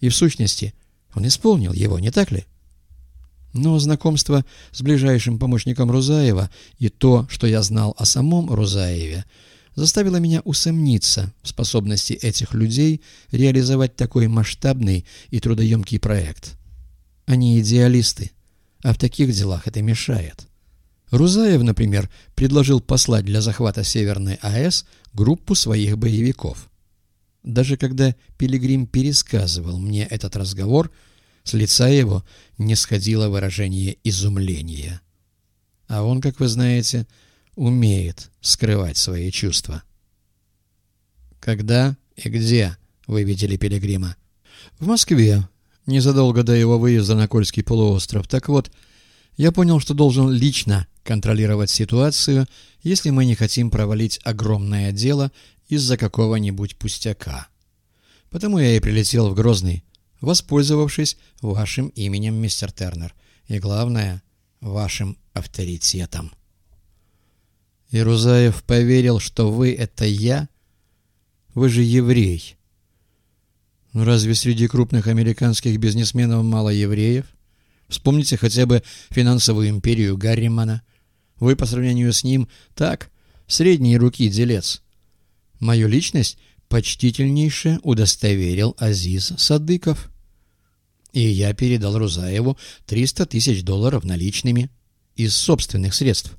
И в сущности, он исполнил его, не так ли? Но знакомство с ближайшим помощником Рузаева и то, что я знал о самом Рузаеве, заставило меня усомниться в способности этих людей реализовать такой масштабный и трудоемкий проект. Они идеалисты, а в таких делах это мешает. Рузаев, например, предложил послать для захвата Северной АЭС группу своих боевиков. Даже когда Пилигрим пересказывал мне этот разговор, с лица его не сходило выражение изумления. А он, как вы знаете, умеет скрывать свои чувства. «Когда и где вы видели Пилигрима?» «В Москве, незадолго до его выезда на Кольский полуостров. Так вот, я понял, что должен лично контролировать ситуацию, если мы не хотим провалить огромное дело из-за какого-нибудь пустяка. Потому я и прилетел в Грозный, воспользовавшись вашим именем, мистер Тернер, и, главное, вашим авторитетом. Ирузаев поверил, что вы — это я? Вы же еврей. Разве среди крупных американских бизнесменов мало евреев? Вспомните хотя бы финансовую империю Гарримана. Вы по сравнению с ним так, средней руки делец. Мою личность почтительнейше удостоверил Азиз Садыков. И я передал Рузаеву 300 тысяч долларов наличными из собственных средств.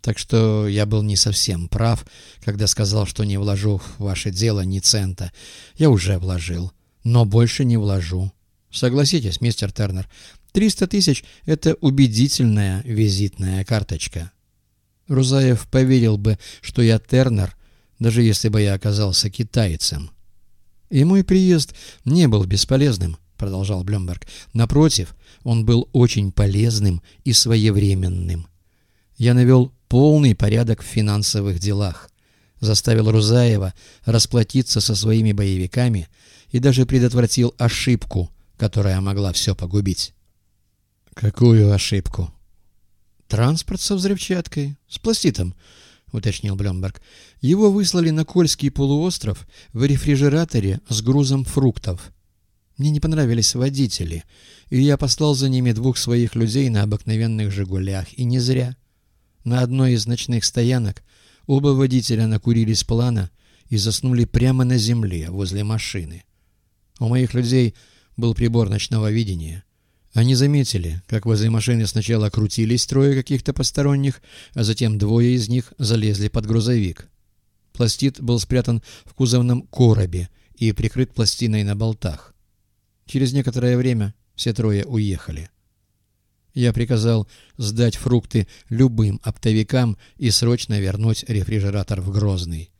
Так что я был не совсем прав, когда сказал, что не вложу в ваше дело ни цента. Я уже вложил, но больше не вложу. Согласитесь, мистер Тернер, 300 тысяч — это убедительная визитная карточка. Рузаев поверил бы, что я Тернер, даже если бы я оказался китайцем. «И мой приезд не был бесполезным», — продолжал Блемберг. «Напротив, он был очень полезным и своевременным. Я навел полный порядок в финансовых делах, заставил Рузаева расплатиться со своими боевиками и даже предотвратил ошибку, которая могла все погубить». «Какую ошибку?» «Транспорт со взрывчаткой, с пластитом», — уточнил Блемберг. «Его выслали на Кольский полуостров в рефрижераторе с грузом фруктов. Мне не понравились водители, и я послал за ними двух своих людей на обыкновенных «Жигулях», и не зря. На одной из ночных стоянок оба водителя накурились плана и заснули прямо на земле возле машины. У моих людей был прибор ночного видения». Они заметили, как возле машины сначала крутились трое каких-то посторонних, а затем двое из них залезли под грузовик. Пластид был спрятан в кузовном коробе и прикрыт пластиной на болтах. Через некоторое время все трое уехали. Я приказал сдать фрукты любым оптовикам и срочно вернуть рефрижератор в Грозный.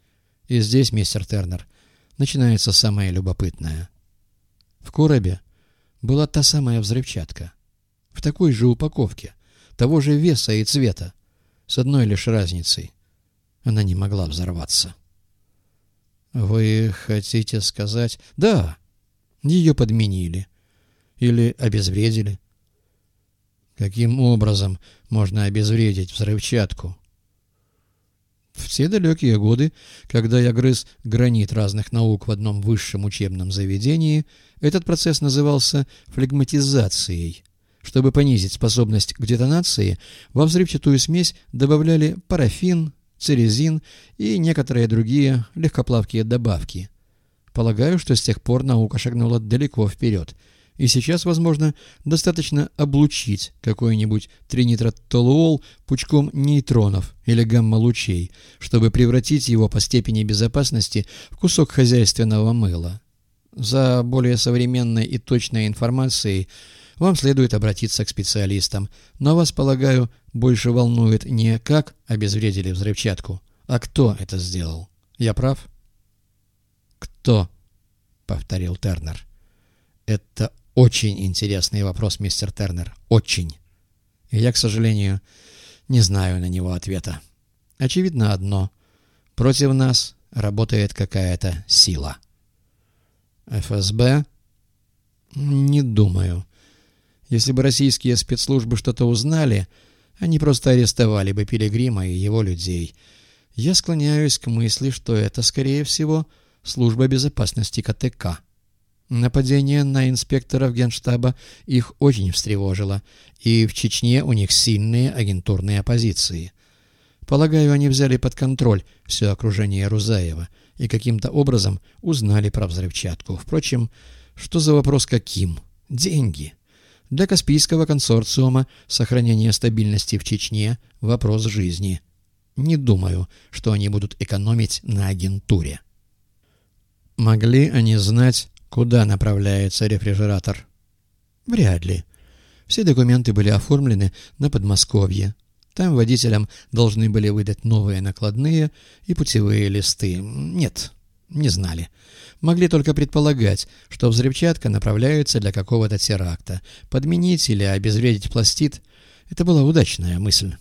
И здесь, мистер Тернер, начинается самое любопытное. В коробе была та самая взрывчатка. В такой же упаковке, того же веса и цвета, с одной лишь разницей. Она не могла взорваться. «Вы хотите сказать...» «Да, ее подменили. Или обезвредили». «Каким образом можно обезвредить взрывчатку?» В те далекие годы, когда я грыз гранит разных наук в одном высшем учебном заведении, этот процесс назывался флегматизацией. Чтобы понизить способность к детонации, во взрывчатую смесь добавляли парафин, церезин и некоторые другие легкоплавкие добавки. Полагаю, что с тех пор наука шагнула далеко вперед – и сейчас, возможно, достаточно облучить какой-нибудь тринитротолуол пучком нейтронов или гамма-лучей, чтобы превратить его по степени безопасности в кусок хозяйственного мыла. За более современной и точной информацией вам следует обратиться к специалистам, но вас, полагаю, больше волнует не как обезвредили взрывчатку, а кто это сделал. Я прав? «Кто?» — повторил Тернер. «Это очень интересный вопрос, мистер Тернер. Очень. И я, к сожалению, не знаю на него ответа. Очевидно одно. Против нас работает какая-то сила. ФСБ? Не думаю. Если бы российские спецслужбы что-то узнали, они просто арестовали бы Пилигрима и его людей. Я склоняюсь к мысли, что это, скорее всего, служба безопасности КТК. Нападение на инспекторов генштаба их очень встревожило, и в Чечне у них сильные агентурные оппозиции. Полагаю, они взяли под контроль все окружение Рузаева и каким-то образом узнали про взрывчатку. Впрочем, что за вопрос каким? Деньги. Для Каспийского консорциума сохранение стабильности в Чечне – вопрос жизни. Не думаю, что они будут экономить на агентуре. Могли они знать, куда направляется рефрижератор? Вряд ли. Все документы были оформлены на Подмосковье. Там водителям должны были выдать новые накладные и путевые листы. Нет, не знали. Могли только предполагать, что взрывчатка направляется для какого-то теракта. Подменить или обезвредить пластид — это была удачная мысль.